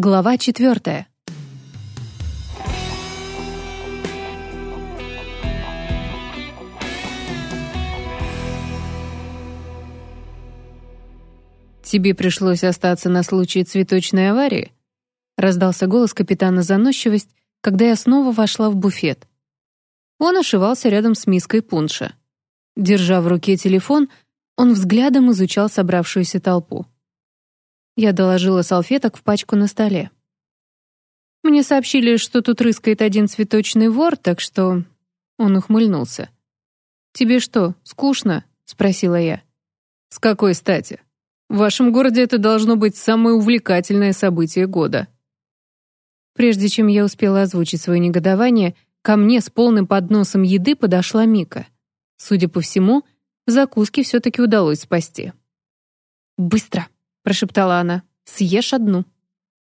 Глава четвертая. «Тебе пришлось остаться на случай цветочной аварии?» Раздался голос капитана Заносчивость, когда я снова вошла в буфет. Он ошивался рядом с миской пунша. Держа в руке телефон, он взглядом изучал собравшуюся толпу. Я доложила салфеток в пачку на столе. Мне сообщили, что тут рыскает один цветочный вор, так что... Он ухмыльнулся. «Тебе что, скучно?» — спросила я. «С какой стати? В вашем городе это должно быть самое увлекательное событие года». Прежде чем я успела озвучить свое негодование, ко мне с полным подносом еды подошла Мика. Судя по всему, закуски все-таки удалось спасти. «Быстро!» Прошептала она. «Съешь одну».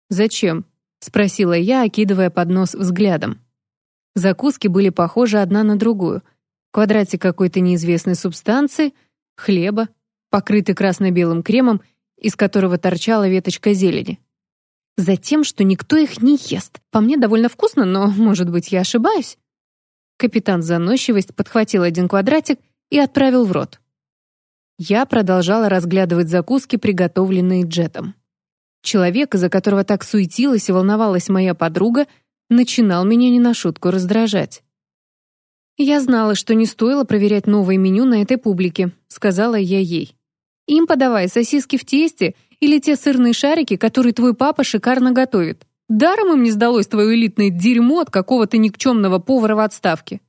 «Зачем?» — спросила я, окидывая поднос взглядом. Закуски были похожи одна на другую. Квадратик какой-то неизвестной субстанции, хлеба, покрытый красно-белым кремом, из которого торчала веточка зелени. Затем, что никто их не ест. По мне довольно вкусно, но, может быть, я ошибаюсь. Капитан Заносчивость подхватил один квадратик и отправил в рот. Я продолжала разглядывать закуски, приготовленные Джетом. Человек, из-за которого так суетилась и волновалась моя подруга, начинал меня не на шутку раздражать. «Я знала, что не стоило проверять новое меню на этой публике», — сказала я ей. «Им подавай сосиски в тесте или те сырные шарики, которые твой папа шикарно готовит. Даром им не сдалось твое элитное дерьмо от какого-то никчемного повара в отставке».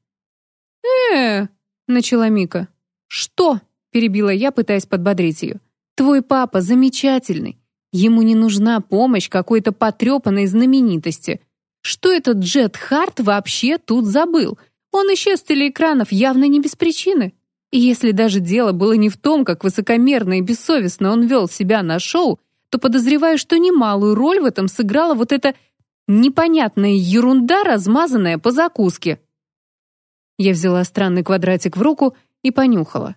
«Э-э», — начала Мика. «Что?» Перебила я, пытаясь подбодрить ее. «Твой папа замечательный. Ему не нужна помощь какой-то потрепанной знаменитости. Что этот Джет Харт вообще тут забыл? Он исчез с телеэкранов явно не без причины. И если даже дело было не в том, как высокомерно и бессовестно он вел себя на шоу, то подозреваю, что немалую роль в этом сыграла вот эта непонятная ерунда, размазанная по закуске. Я взяла странный квадратик в руку и понюхала.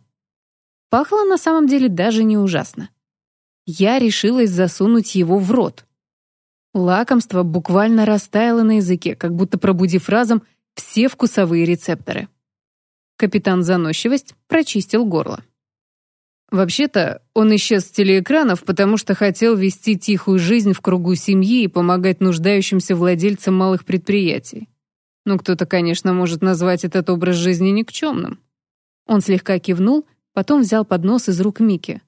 Пахло на самом деле даже не ужасно. Я решилась засунуть его в рот. Лакомство буквально растаяло на языке, как будто пробудив разом все вкусовые рецепторы. Капитан Заносчивость прочистил горло. Вообще-то, он исчез с телеэкранов, потому что хотел вести тихую жизнь в кругу семьи и помогать нуждающимся владельцам малых предприятий. Но кто-то, конечно, может назвать этот образ жизни никчемным. Он слегка кивнул Потом взял поднос из рук Мики.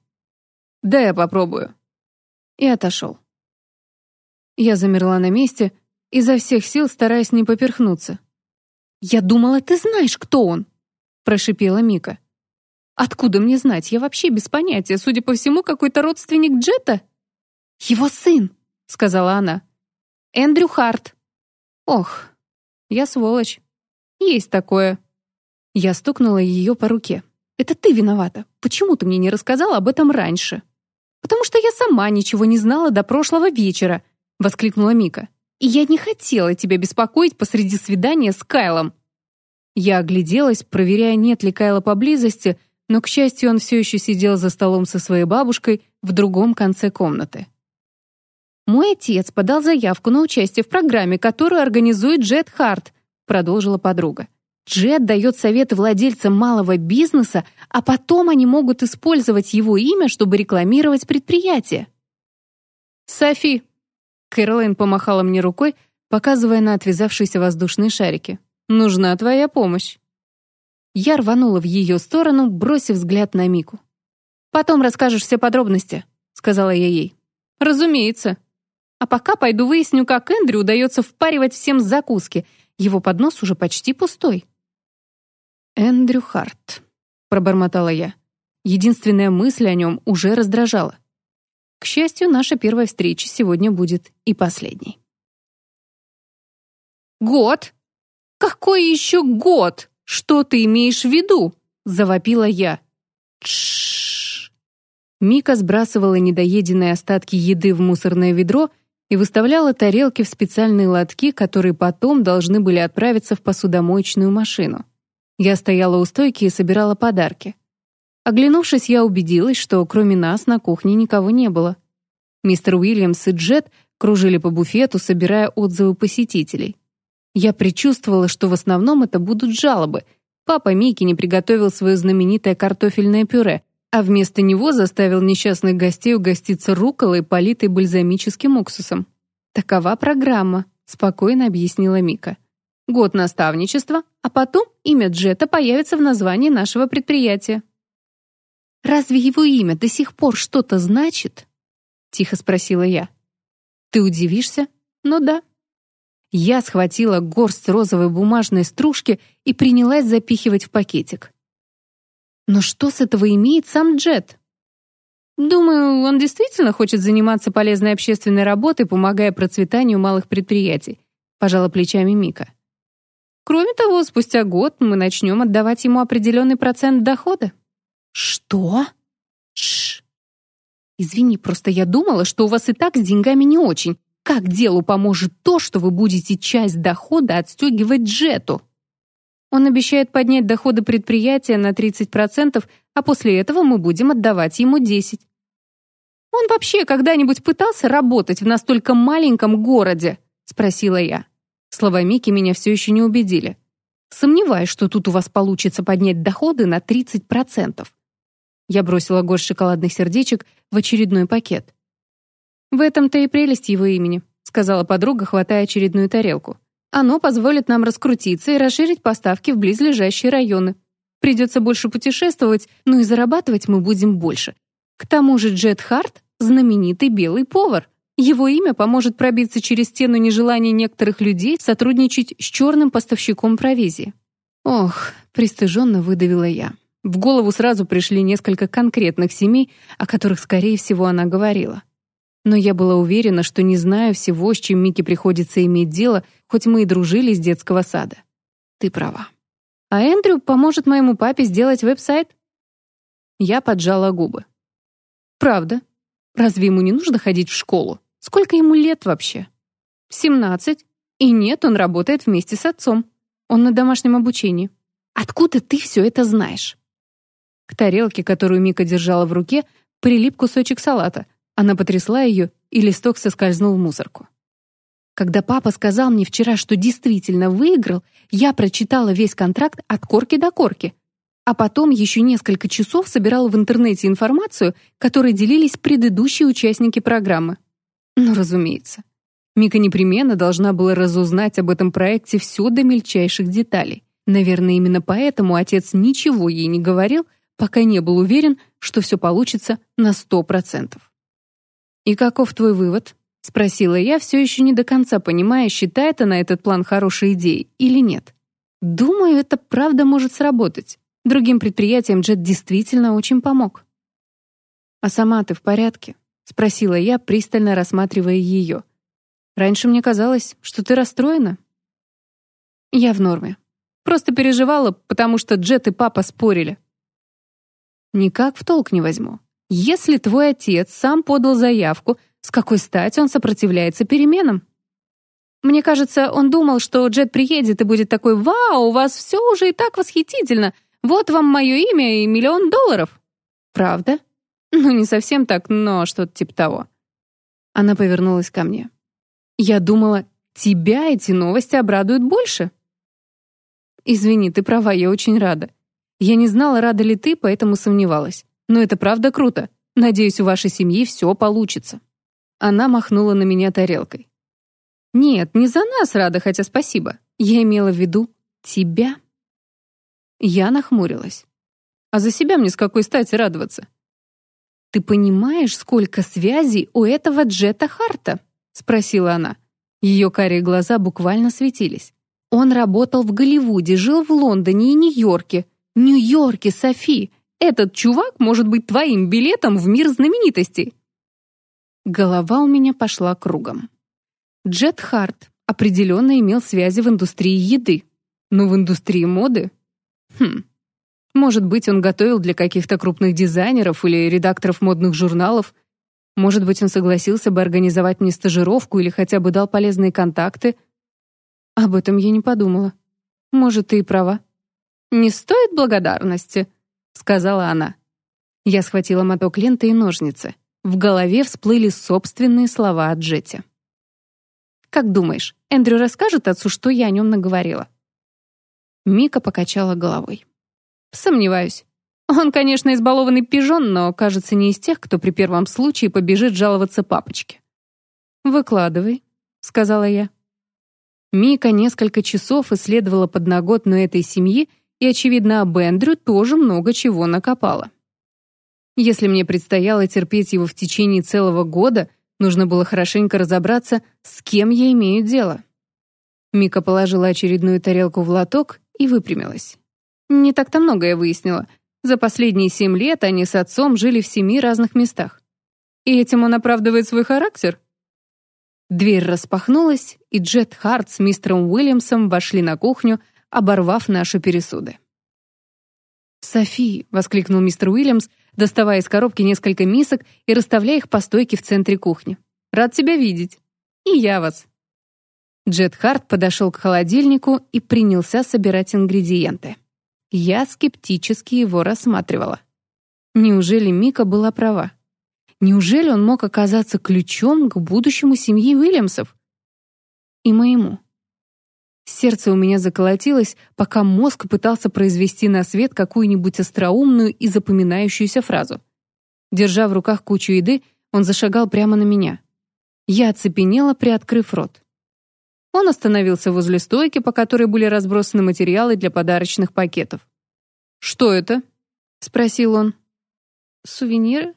«Да я попробую». И отошел. Я замерла на месте, изо всех сил стараясь не поперхнуться. «Я думала, ты знаешь, кто он!» — прошипела Мика. «Откуда мне знать? Я вообще без понятия. Судя по всему, какой-то родственник Джета?» «Его сын!» — сказала она. «Эндрю Харт». «Ох, я сволочь. Есть такое». Я стукнула ее по руке. Это ты виновата. Почему ты мне не рассказала об этом раньше? Потому что я сама ничего не знала до прошлого вечера, воскликнула Мика. И я не хотела тебя беспокоить посреди свидания с Кайлом. Я огляделась, проверяя, нет ли Кайла поблизости, но, к счастью, он все еще сидел за столом со своей бабушкой в другом конце комнаты. «Мой отец подал заявку на участие в программе, которую организует Джет Харт», продолжила подруга. Джет дает советы владельцам малого бизнеса, а потом они могут использовать его имя, чтобы рекламировать предприятие. «Софи!» Кэролайн помахала мне рукой, показывая на отвязавшиеся воздушные шарики. «Нужна твоя помощь». Я рванула в ее сторону, бросив взгляд на Мику. «Потом расскажешь все подробности», — сказала я ей. «Разумеется. А пока пойду выясню, как Эндрю удается впаривать всем закуски. Его поднос уже почти пустой». «Эндрю Харт», — пробормотала я. Единственная мысль о нем уже раздражала. К счастью, наша первая встреча сегодня будет и последней. «Год? Какой еще год? Что ты имеешь в виду?» — завопила я. Тш. Мика сбрасывала недоеденные остатки еды в мусорное ведро и выставляла тарелки в специальные лотки, которые потом должны были отправиться в посудомоечную машину. Я стояла у стойки и собирала подарки. Оглянувшись, я убедилась, что кроме нас на кухне никого не было. Мистер Уильямс и Джет кружили по буфету, собирая отзывы посетителей. Я предчувствовала, что в основном это будут жалобы. Папа Микки не приготовил свое знаменитое картофельное пюре, а вместо него заставил несчастных гостей угоститься рукколой, политой бальзамическим уксусом. «Такова программа», — спокойно объяснила Мика. «Год наставничества, а потом имя Джета появится в названии нашего предприятия». «Разве его имя до сих пор что-то значит?» — тихо спросила я. «Ты удивишься? Ну да». Я схватила горсть розовой бумажной стружки и принялась запихивать в пакетик. Но что с этого имеет сам Джет? Думаю, он действительно хочет заниматься полезной общественной работой, помогая процветанию малых предприятий, пожала плечами Мика. Кроме того, спустя год мы начнем отдавать ему определенный процент дохода. Что? Шш. Извини, просто я думала, что у вас и так с деньгами не очень. Как делу поможет то, что вы будете часть дохода отстегивать Джету? Он обещает поднять доходы предприятия на 30%, а после этого мы будем отдавать ему 10%. «Он вообще когда-нибудь пытался работать в настолько маленьком городе?» — спросила я. Слова Мики меня все еще не убедили. Сомневаюсь, что тут у вас получится поднять доходы на 30%. Я бросила горсть шоколадных сердечек в очередной пакет. «В этом-то и прелесть его имени», — сказала подруга, хватая очередную тарелку. Оно позволит нам раскрутиться и расширить поставки в близлежащие районы. Придется больше путешествовать, но и зарабатывать мы будем больше. К тому же Джет Харт — знаменитый белый повар. Его имя поможет пробиться через стену нежелания некоторых людей сотрудничать с черным поставщиком провизии. Ох, пристыженно выдавила я. В голову сразу пришли несколько конкретных семей, о которых, скорее всего, она говорила. Но я была уверена, что не знаю всего, с чем Мике приходится иметь дело, хоть мы и дружили с детского сада. Ты права. А Эндрю поможет моему папе сделать веб-сайт? Я поджала губы. Правда? Разве ему не нужно ходить в школу? Сколько ему лет вообще? Семнадцать. И нет, он работает вместе с отцом. Он на домашнем обучении. Откуда ты все это знаешь? К тарелке, которую Мика держала в руке, прилип кусочек салата — она потрясла ее, и листок соскользнул в мусорку. Когда папа сказал мне вчера, что действительно выиграл, я прочитала весь контракт от корки до корки, а потом еще несколько часов собирала в интернете информацию, которой делились предыдущие участники программы. Ну, разумеется. Мика непременно должна была разузнать об этом проекте все до мельчайших деталей. Наверное, именно поэтому отец ничего ей не говорил, пока не был уверен, что все получится на сто процентов. «И каков твой вывод?» — спросила я, все еще не до конца понимая, считает она этот план хорошей идеей или нет. «Думаю, это правда может сработать. Другим предприятиям Джет действительно очень помог». «А сама ты в порядке?» — спросила я, пристально рассматривая ее. «Раньше мне казалось, что ты расстроена». «Я в норме. Просто переживала, потому что Джет и папа спорили». «Никак в толк не возьму. Если твой отец сам подал заявку, с какой стати он сопротивляется переменам? Мне кажется, он думал, что Джет приедет и будет такой «Вау, у вас все уже и так восхитительно! Вот вам мое имя и миллион долларов!» «Правда?» «Ну, не совсем так, но что-то типа того». Она повернулась ко мне. «Я думала, тебя эти новости обрадуют больше». «Извини, ты права, я очень рада. Я не знала, рада ли ты, поэтому сомневалась. Но это правда круто. Надеюсь, у вашей семьи все получится». Она махнула на меня тарелкой. «Нет, не за нас рада, хотя спасибо. Я имела в виду тебя». Я нахмурилась. «А за себя мне с какой стати радоваться?» «Ты понимаешь, сколько связей у этого Джета Харта?» — спросила она. Ее карие глаза буквально светились. Он работал в Голливуде, жил в Лондоне и Нью-Йорке. Нью-Йорке, Софи! Этот чувак может быть твоим билетом в мир знаменитостей. Голова у меня пошла кругом. Джет Харт определенно имел связи в индустрии еды, но в индустрии моды? Хм. Может быть, он готовил для каких-то крупных дизайнеров или редакторов модных журналов. Может быть, он согласился бы организовать мне стажировку или хотя бы дал полезные контакты. Об этом я не подумала. Может, ты и права. Не стоит благодарности, сказала она. Я схватила моток ленты и ножницы. В голове всплыли собственные слова о Джете. Как думаешь, Эндрю расскажет отцу, что я о нем наговорила?» Мика покачала головой. «Сомневаюсь. Он, конечно, избалованный пижон, но, кажется, не из тех, кто при первом случае побежит жаловаться папочке». «Выкладывай», — сказала я. Мика несколько часов исследовала подноготную этой семьи и, очевидно, об Эндрю тоже много чего накопала. Если мне предстояло терпеть его в течение целого года, нужно было хорошенько разобраться, с кем я имею дело. Мика положила очередную тарелку в лоток и выпрямилась. Не так-то много я выяснила. За последние семь лет они с отцом жили в семи разных местах. И этим он оправдывает свой характер? Дверь распахнулась, и Джет Харт с мистером Уильямсом вошли на кухню, оборвав наши пересуды. «Софи!» — воскликнул мистер Уильямс, доставая из коробки несколько мисок и расставляя их по стойке в центре кухни. «Рад тебя видеть!» «И я вас!» Джет Харт подошел к холодильнику и принялся собирать ингредиенты. Я скептически его рассматривала. Неужели Мика была права? Неужели он мог оказаться ключом к будущему семьи Уильямсов? И моему. Сердце у меня заколотилось, пока мозг пытался произвести на свет какую-нибудь остроумную и запоминающуюся фразу. Держа в руках кучу еды, он зашагал прямо на меня. Я оцепенела, приоткрыв рот. Он остановился возле стойки, по которой были разбросаны материалы для подарочных пакетов. «Что это?» — спросил он. «Сувениры?»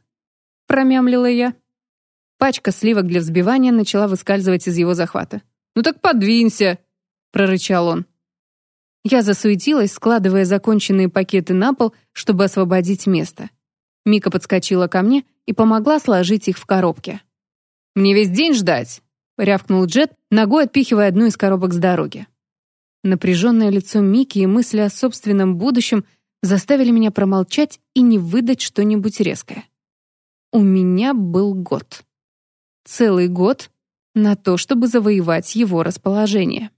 промямлила я. Пачка сливок для взбивания начала выскальзывать из его захвата. «Ну так подвинься!» — прорычал он. Я засуетилась, складывая законченные пакеты на пол, чтобы освободить место. Мика подскочила ко мне и помогла сложить их в коробке. «Мне весь день ждать!» — рявкнул Джет, ногой отпихивая одну из коробок с дороги. Напряженное лицо Мики и мысли о собственном будущем заставили меня промолчать и не выдать что-нибудь резкое. У меня был год. Целый год на то, чтобы завоевать его расположение.